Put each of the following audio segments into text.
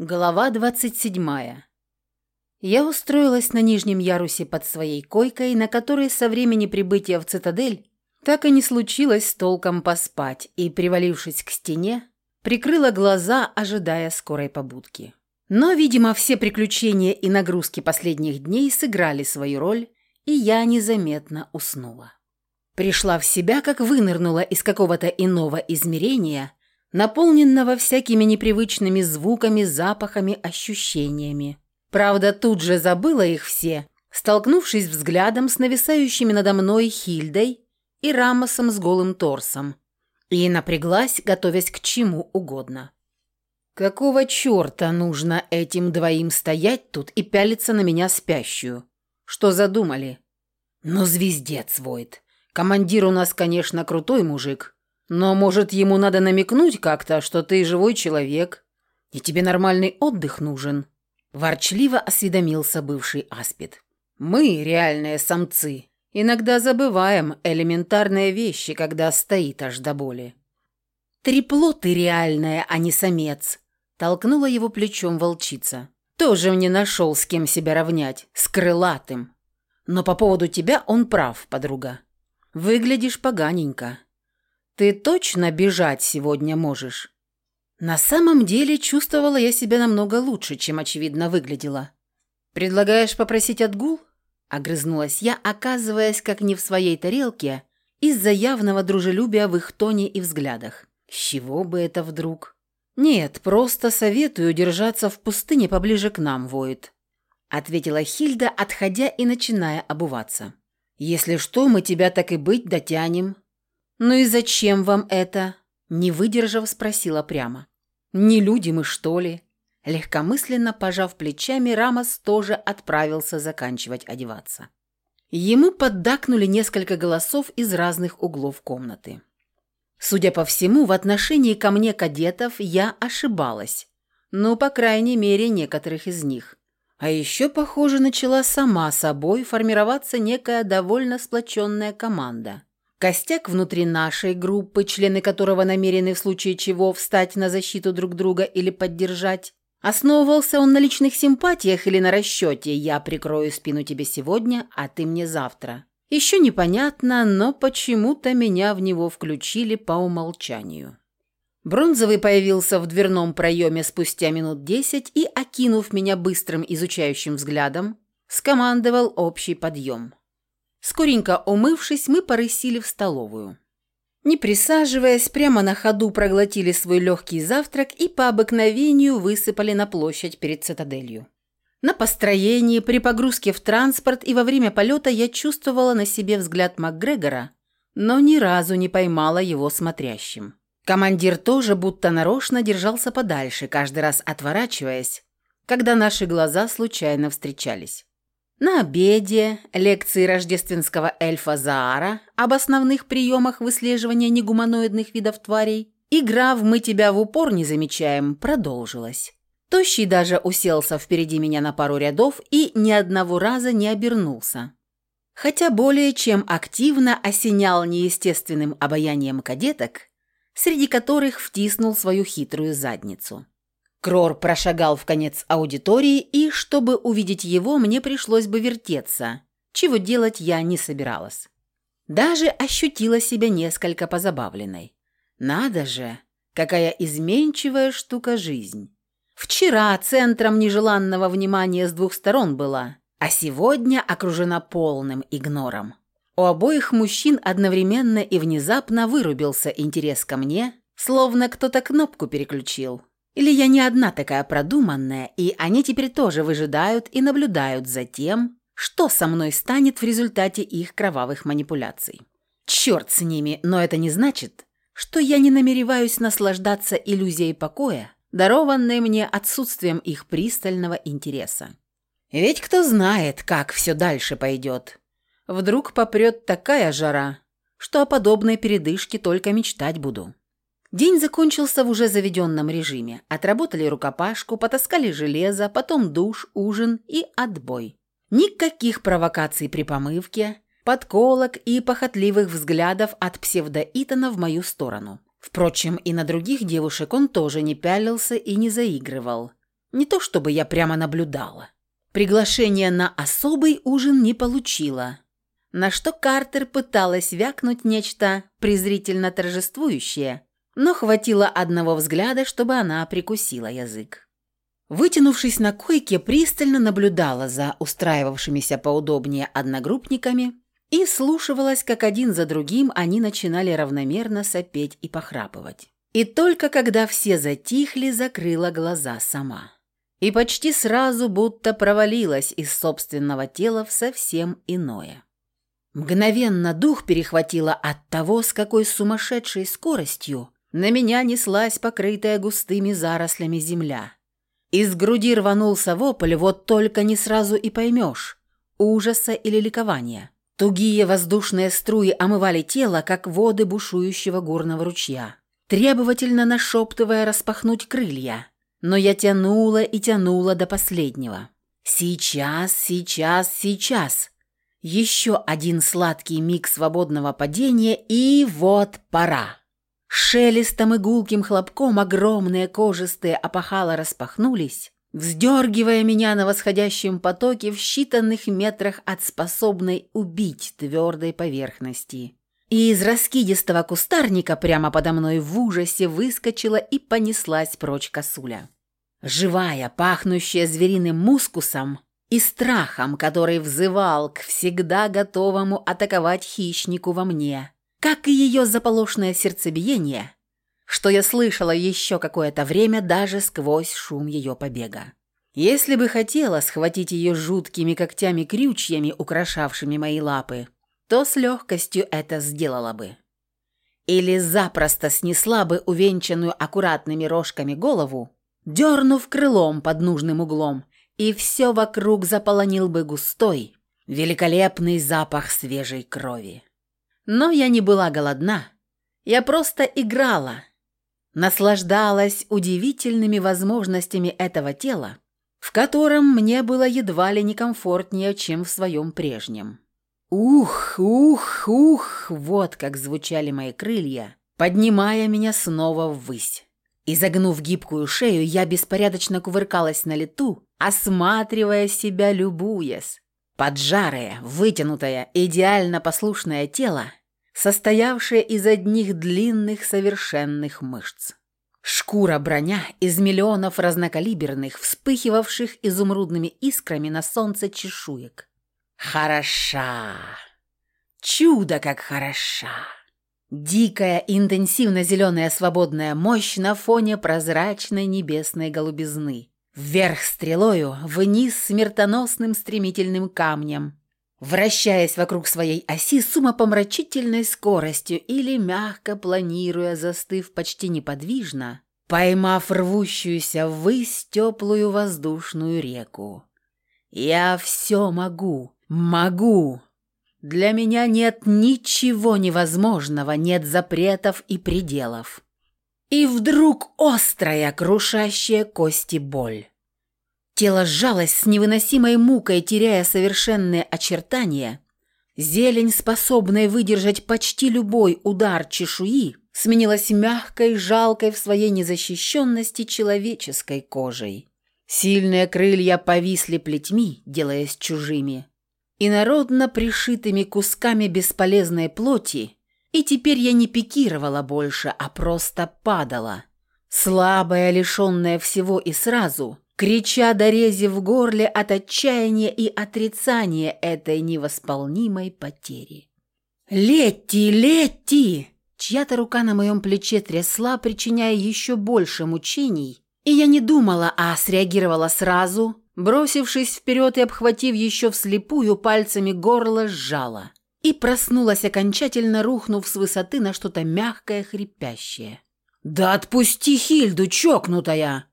Глава 27. Я устроилась на нижнем ярусе под своей койкой, на которой со времени прибытия в цитадель так и не случилось толком поспать, и, привалившись к стене, прикрыла глаза, ожидая скорой побудки. Но, видимо, все приключения и нагрузки последних дней сыграли свою роль, и я незаметно уснула. Пришла в себя, как вынырнула из какого-то иного измерения – наполненного всякими непривычными звуками, запахами, ощущениями. Правда, тут же забыла их все, столкнувшись взглядом с нависающими надо мной Хильдой и Рамосом с голым торсом, и напряглась, готовясь к чему угодно. Какого черта нужно этим двоим стоять тут и пялиться на меня спящую? Что задумали? Ну, звездец воет. Командир у нас, конечно, крутой мужик, но, может, ему надо намекнуть как-то, что ты живой человек, и тебе нормальный отдых нужен?» Ворчливо осведомился бывший аспид. «Мы, реальные самцы, иногда забываем элементарные вещи, когда стоит аж до боли». «Трепло ты реальная, а не самец», — толкнула его плечом волчица. «Тоже мне нашел, с кем себя равнять, с крылатым. Но по поводу тебя он прав, подруга. Выглядишь поганенько. Ты точно бежать сегодня можешь?» На самом деле чувствовала я себя намного лучше, чем очевидно выглядела. «Предлагаешь попросить отгул?» Огрызнулась я, оказываясь как не в своей тарелке, из-за явного дружелюбия в их тоне и взглядах. С чего бы это вдруг? «Нет, просто советую держаться в пустыне поближе к нам, воет», ответила Хильда, отходя и начиная обуваться. «Если что, мы тебя так и быть дотянем. «Ну и зачем вам это?» Не выдержав, спросила прямо. «Не люди мы, что ли?» Легкомысленно пожав плечами, Рамос тоже отправился заканчивать одеваться. Ему поддакнули несколько голосов из разных углов комнаты. Судя по всему, в отношении ко мне кадетов я ошибалась. Ну, по крайней мере, некоторых из них. А еще, похоже, начала сама собой формироваться некая довольно сплоченная команда – Костяк внутри нашей группы, члены которого намерены в случае чего встать на защиту друг друга или поддержать. Основывался он на личных симпатиях или на расчете «я прикрою спину тебе сегодня, а ты мне завтра». Еще непонятно, но почему-то меня в него включили по умолчанию. Бронзовый появился в дверном проеме спустя минут десять и, окинув меня быстрым изучающим взглядом, скомандовал общий подъем. Скоренько умывшись, мы порысили в столовую. Не присаживаясь, прямо на ходу проглотили свой легкий завтрак и по обыкновению высыпали на площадь перед цитаделью. На построении, при погрузке в транспорт и во время полета я чувствовала на себе взгляд МакГрегора, но ни разу не поймала его смотрящим. Командир тоже будто нарочно держался подальше, каждый раз отворачиваясь, когда наши глаза случайно встречались. На обеде лекции рождественского эльфа Заара об основных приемах выслеживания негуманоидных видов тварей игра в «Мы тебя в упор не замечаем» продолжилась. Тощий даже уселся впереди меня на пару рядов и ни одного раза не обернулся. Хотя более чем активно осенял неестественным обаянием кадеток, среди которых втиснул свою хитрую задницу. Крор прошагал в конец аудитории, и, чтобы увидеть его, мне пришлось бы вертеться, чего делать я не собиралась. Даже ощутила себя несколько позабавленной. Надо же, какая изменчивая штука жизнь. Вчера центром нежеланного внимания с двух сторон была, а сегодня окружена полным игнором. У обоих мужчин одновременно и внезапно вырубился интерес ко мне, словно кто-то кнопку переключил. Или я не одна такая продуманная, и они теперь тоже выжидают и наблюдают за тем, что со мной станет в результате их кровавых манипуляций. Черт с ними, но это не значит, что я не намереваюсь наслаждаться иллюзией покоя, дарованной мне отсутствием их пристального интереса. Ведь кто знает, как все дальше пойдет. Вдруг попрет такая жара, что о подобной передышке только мечтать буду. День закончился в уже заведенном режиме. Отработали рукопашку, потаскали железо, потом душ, ужин и отбой. Никаких провокаций при помывке, подколок и похотливых взглядов от псевдоитана в мою сторону. Впрочем, и на других девушек он тоже не пялился и не заигрывал. Не то чтобы я прямо наблюдала. Приглашение на особый ужин не получила, на что Картер пыталась вякнуть нечто презрительно торжествующее, но хватило одного взгляда, чтобы она прикусила язык. Вытянувшись на койке, пристально наблюдала за устраивавшимися поудобнее одногруппниками и слушалась, как один за другим они начинали равномерно сопеть и похрапывать. И только когда все затихли, закрыла глаза сама. И почти сразу будто провалилась из собственного тела в совсем иное. Мгновенно дух перехватило от того, с какой сумасшедшей скоростью на меня неслась покрытая густыми зарослями земля. Из груди рванулся вопль, вот только не сразу и поймешь, ужаса или ликования. Тугие воздушные струи омывали тело, как воды бушующего горного ручья, требовательно нашептывая распахнуть крылья. Но я тянула и тянула до последнего. Сейчас, сейчас, сейчас. Еще один сладкий миг свободного падения, и вот пора. Шелестом и гулким хлопком огромные кожистые опахала распахнулись, вздергивая меня на восходящем потоке в считанных метрах от способной убить твердой поверхности. И из раскидистого кустарника прямо подо мной в ужасе выскочила и понеслась прочь косуля. Живая, пахнущая звериным мускусом и страхом, который взывал к всегда готовому атаковать хищнику во мне – как и ее заполошное сердцебиение, что я слышала еще какое-то время даже сквозь шум ее побега. Если бы хотела схватить ее жуткими когтями-крючьями, украшавшими мои лапы, то с легкостью это сделала бы. Или запросто снесла бы увенчанную аккуратными рожками голову, дернув крылом под нужным углом, и все вокруг заполонил бы густой, великолепный запах свежей крови. Но я не была голодна. Я просто играла, наслаждалась удивительными возможностями этого тела, в котором мне было едва ли не комфортнее, чем в своем прежнем. Ух, ух, ух, вот как звучали мои крылья, поднимая меня снова ввысь. Изогнув гибкую шею, я беспорядочно кувыркалась на лету, осматривая себя, любуясь. Поджарое, вытянутое, идеально послушное тело состоявшее из одних длинных совершенных мышц. Шкура-броня из миллионов разнокалиберных, вспыхивавших изумрудными искрами на солнце чешуек. Хороша! Чудо как хороша! Дикая, интенсивно-зеленая свободная мощь на фоне прозрачной небесной голубизны. Вверх стрелою, вниз смертоносным стремительным камнем, вращаясь вокруг своей оси с умопомрачительной скоростью или мягко планируя, застыв почти неподвижно, поймав рвущуюся ввысь теплую воздушную реку. «Я все могу, могу!» Для меня нет ничего невозможного, нет запретов и пределов. И вдруг острая, крушащая кости боль. Тело сжалось с невыносимой мукой, теряя совершенные очертания. Зелень, способная выдержать почти любой удар чешуи, сменилась мягкой, жалкой в своей незащищенности человеческой кожей. Сильные крылья повисли плетьми, делаясь чужими, и народно пришитыми кусками бесполезной плоти, и теперь я не пикировала больше, а просто падала. Слабая, лишенная всего и сразу – крича до рези в горле от отчаяния и отрицания этой невосполнимой потери. «Летти, Летти!» Чья-то рука на моем плече трясла, причиняя еще больше мучений, и я не думала, а среагировала сразу, бросившись вперед и обхватив еще вслепую пальцами горло, сжала. И проснулась окончательно, рухнув с высоты на что-то мягкое, хрипящее. «Да отпусти Хильду, чокнутая!»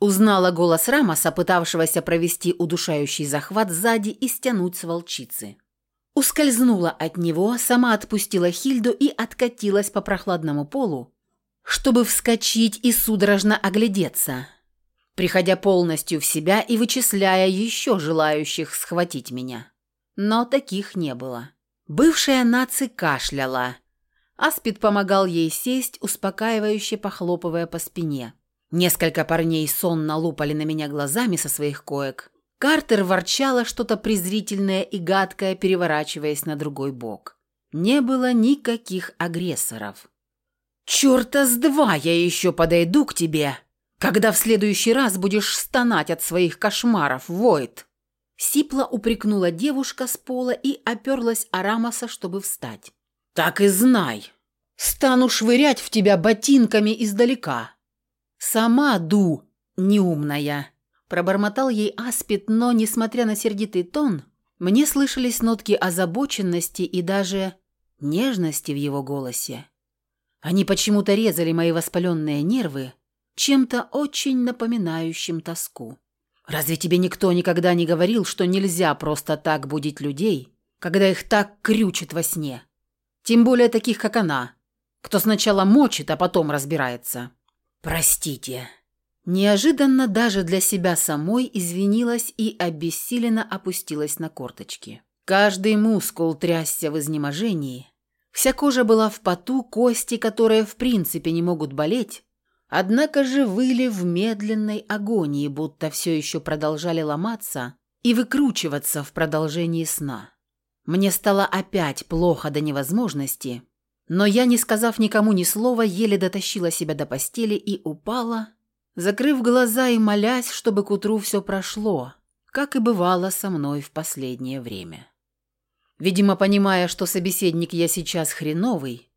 Узнала голос Рамоса, пытавшегося провести удушающий захват сзади и стянуть с волчицы. Ускользнула от него, сама отпустила Хильду и откатилась по прохладному полу, чтобы вскочить и судорожно оглядеться, приходя полностью в себя и вычисляя еще желающих схватить меня. Но таких не было. Бывшая наци кашляла. Аспид помогал ей сесть, успокаивающе похлопывая по спине. Несколько парней сонно лупали на меня глазами со своих коек. Картер ворчала что-то презрительное и гадкое, переворачиваясь на другой бок. Не было никаких агрессоров. «Чёрта с два я еще подойду к тебе, когда в следующий раз будешь стонать от своих кошмаров, Войт!» Сипла упрекнула девушка с пола и оперлась Арамаса, чтобы встать. «Так и знай! Стану швырять в тебя ботинками издалека!» «Сама ду, неумная!» Пробормотал ей Аспид, но, несмотря на сердитый тон, мне слышались нотки озабоченности и даже нежности в его голосе. Они почему-то резали мои воспаленные нервы чем-то очень напоминающим тоску. Разве тебе никто никогда не говорил, что нельзя просто так будить людей, когда их так крючит во сне? Тем более таких, как она, кто сначала мочит, а потом разбирается. Простите. Неожиданно даже для себя самой извинилась и обессиленно опустилась на корточки. Каждый мускул трясся в изнеможении, Вся кожа была в поту, кости, которые в принципе не могут болеть, однако же выли в медленной агонии, будто все еще продолжали ломаться и выкручиваться в продолжении сна. Мне стало опять плохо до невозможности, но я, не сказав никому ни слова, еле дотащила себя до постели и упала, закрыв глаза и молясь, чтобы к утру все прошло, как и бывало со мной в последнее время. Видимо, понимая, что собеседник я сейчас хреновый,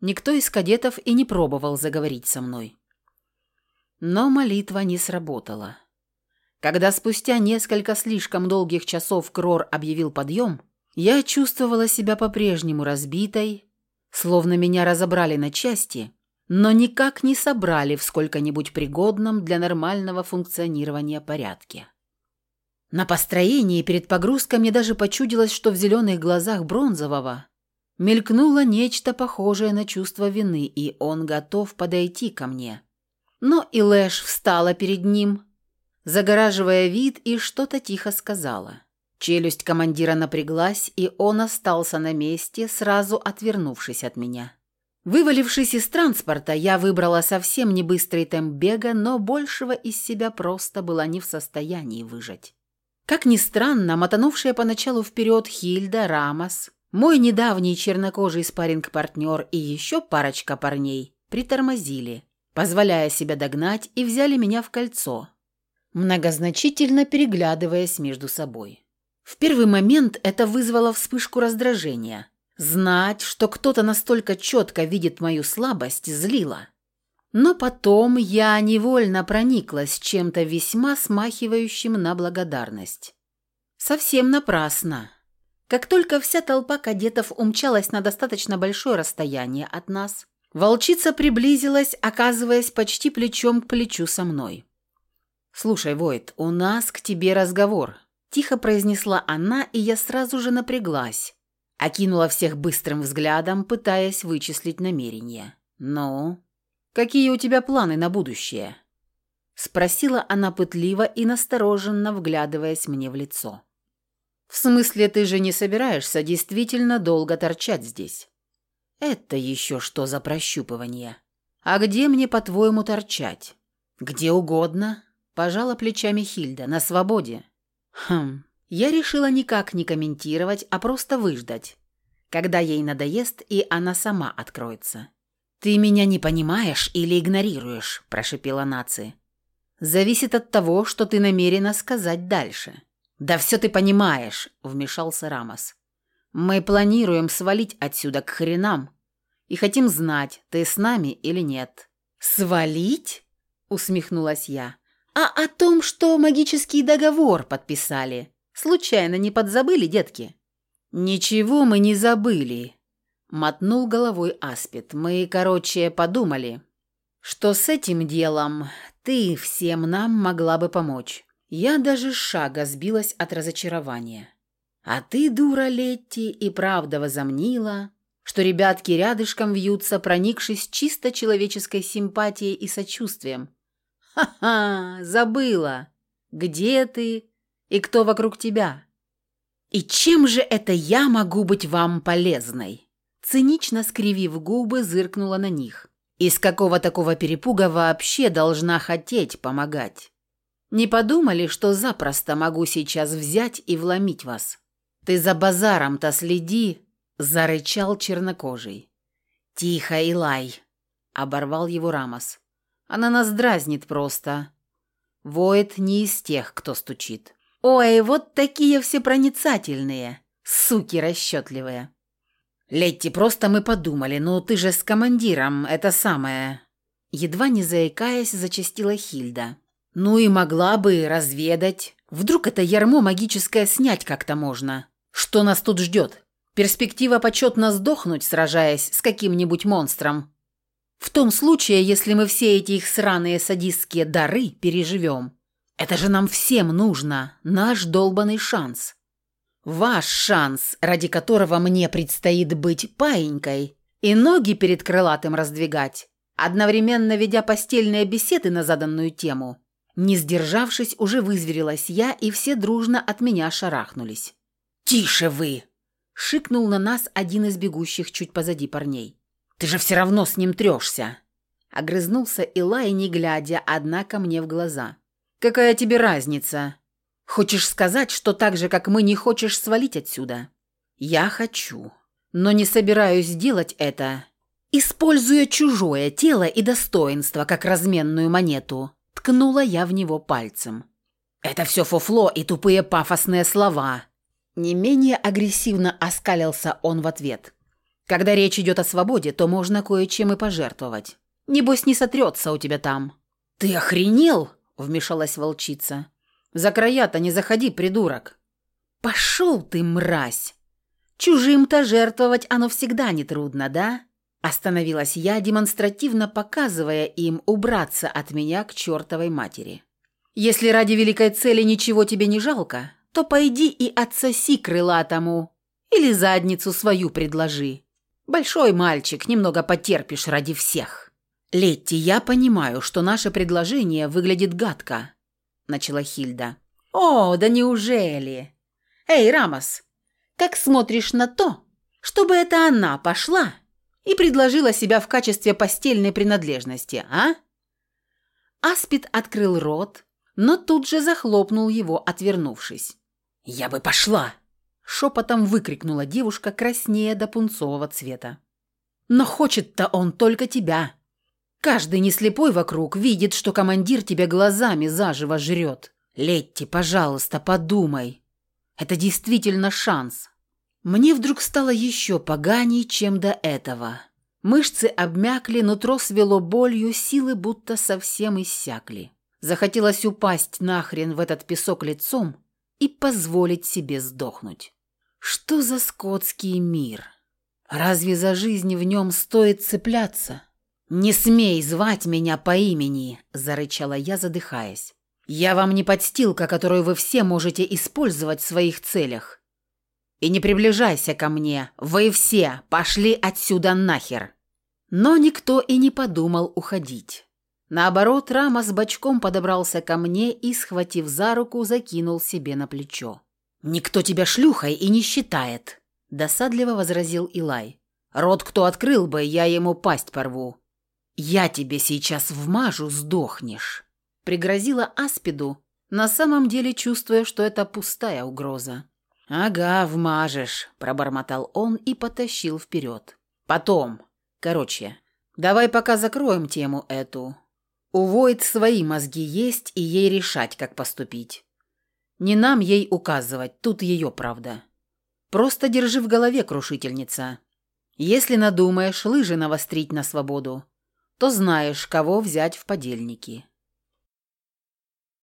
никто из кадетов и не пробовал заговорить со мной. Но молитва не сработала. Когда спустя несколько слишком долгих часов Крор объявил подъем, я чувствовала себя по-прежнему разбитой, словно меня разобрали на части, но никак не собрали в сколько-нибудь пригодном для нормального функционирования порядке. На построении перед погрузкой мне даже почудилось, что в зеленых глазах Бронзового мелькнуло нечто похожее на чувство вины, и он готов подойти ко мне. Но и Лэш встала перед ним, загораживая вид, и что-то тихо сказала. Челюсть командира напряглась, и он остался на месте, сразу отвернувшись от меня. Вывалившись из транспорта, я выбрала совсем не быстрый темп бега, но большего из себя просто была не в состоянии выжать. Как ни странно, мотанувшая поначалу вперед Хильда, Рамос, мой недавний чернокожий спарринг-партнер и еще парочка парней притормозили, позволяя себя догнать и взяли меня в кольцо, многозначительно переглядываясь между собой. В первый момент это вызвало вспышку раздражения. Знать, что кто-то настолько четко видит мою слабость, злило. Но потом я невольно прониклась чем-то весьма смахивающим на благодарность. Совсем напрасно. Как только вся толпа кадетов умчалась на достаточно большое расстояние от нас, волчица приблизилась, оказываясь почти плечом к плечу со мной. «Слушай, Войт, у нас к тебе разговор», – тихо произнесла она, и я сразу же напряглась. Окинула всех быстрым взглядом, пытаясь вычислить намерения. «Ну?» Какие у тебя планы на будущее?» Спросила она пытливо и настороженно, вглядываясь мне в лицо. «В смысле, ты же не собираешься действительно долго торчать здесь?» «Это еще что за прощупывание? А где мне, по-твоему, торчать?» «Где угодно», – пожала плечами Хильда, – «на свободе». «Хм, я решила никак не комментировать, а просто выждать, когда ей надоест, и она сама откроется. «Ты меня не понимаешь или игнорируешь?» – прошипела Наци. «Зависит от того, что ты намерена сказать дальше». «Да все ты понимаешь», – вмешался Рамос. «Мы планируем свалить отсюда к хренам и хотим знать, ты с нами или нет». «Свалить?» – усмехнулась я. «А о том, что магический договор подписали, случайно не подзабыли, детки?» «Ничего мы не забыли», Мотнул головой Аспид. Мы, короче, подумали, что с этим делом ты всем нам могла бы помочь. Я даже шага сбилась от разочарования. А ты, дура Летти, и правда возомнила, что ребятки рядышком вьются, проникшись чисто человеческой симпатией и сочувствием. Ха-ха, забыла. Где ты и кто вокруг тебя? И чем же это я могу быть вам полезной? Цинично скривив губы, зыркнула на них. Из какого такого перепуга вообще должна хотеть помогать? Не подумали, что запросто могу сейчас взять и вломить вас? Ты за базаром-то следи, зарычал чернокожий. Тихо, Илай, оборвал его Рамос. Она нас дразнит просто. Воет не из тех, кто стучит. Ой, вот такие все проницательные, суки расчетливые. Летти, просто мы подумали, ну ты же с командиром, это самое. Едва не заикаясь, зачастила Хильда. Ну и могла бы разведать. Вдруг это ярмо магическое снять как-то можно. Что нас тут ждет? Перспектива почетно сдохнуть, сражаясь с каким-нибудь монстром. В том случае, если мы все эти их сраные садистские дары переживем. Это же нам всем нужно, наш долбанный шанс. Ваш шанс, ради которого мне предстоит быть паинькой и ноги перед крылатым раздвигать, одновременно ведя постельные беседы на заданную тему. Не сдержавшись, уже вызверилась я, и все дружно от меня шарахнулись. «Тише вы!» – шикнул на нас один из бегущих чуть позади парней. «Ты же все равно с ним трешься!» Огрызнулся Илай, не глядя, однако мне в глаза. «Какая тебе разница? Хочешь сказать, что так же, как мы, не хочешь свалить отсюда?» «Я хочу, но не собираюсь делать это, используя чужое тело и достоинство как разменную монету», ткнула я в него пальцем. «Это все фуфло и тупые пафосные слова». Не менее агрессивно оскалился он в ответ. Когда речь идет о свободе, то можно кое-чем и пожертвовать. Небось, не сотрется у тебя там». «Ты охренел?» – вмешалась волчица. «За края-то не заходи, придурок». «Пошел ты, мразь! Чужим-то жертвовать оно всегда нетрудно, да?» Остановилась я, демонстративно показывая им убраться от меня к чертовой матери. «Если ради великой цели ничего тебе не жалко, то пойди и отсоси крылатому или задницу свою предложи. Большой мальчик, немного потерпишь ради всех. Летти, я понимаю, что наше предложение выглядит гадко, начала Хильда. О, да неужели? Эй, Рамос, как смотришь на то, чтобы это она пошла и предложила себя в качестве постельной принадлежности, а? Аспид открыл рот, но тут же захлопнул его, отвернувшись. «Я бы пошла!» Шепотом выкрикнула девушка, краснее до пунцового цвета. «Но хочет-то он только тебя. Каждый неслепой вокруг видит, что командир тебя глазами заживо жрет. Летти, пожалуйста, подумай. Это действительно шанс». Мне вдруг стало еще поганей, чем до этого. Мышцы обмякли, нутро свело болью, силы будто совсем иссякли. Захотелось упасть нахрен в этот песок лицом и позволить себе сдохнуть. Что за скотский мир? Разве за жизнь в нем стоит цепляться? «Не смей звать меня по имени!» – зарычала я, задыхаясь. «Я вам не подстилка, которую вы все можете использовать в своих целях. И не приближайся ко мне, вы все пошли отсюда нахер!» Но никто и не подумал уходить. Наоборот, Рама с бочком подобрался ко мне и, схватив за руку, закинул себе на плечо. «Никто тебя шлюхой и не считает», – досадливо возразил Илай. «Рот кто открыл бы, я ему пасть порву». «Я тебе сейчас вмажу, сдохнешь», – пригрозила Аспиду, на самом деле чувствуя, что это пустая угроза. «Ага, вмажешь», – пробормотал он и потащил вперед. «Потом. Короче, давай пока закроем тему эту. У Войд свои мозги есть, и ей решать, как поступить. Не нам ей указывать, тут ее правда. Просто держи в голове, крушительница. Если надумаешь лыжи навострить на свободу, то знаешь, кого взять в подельники.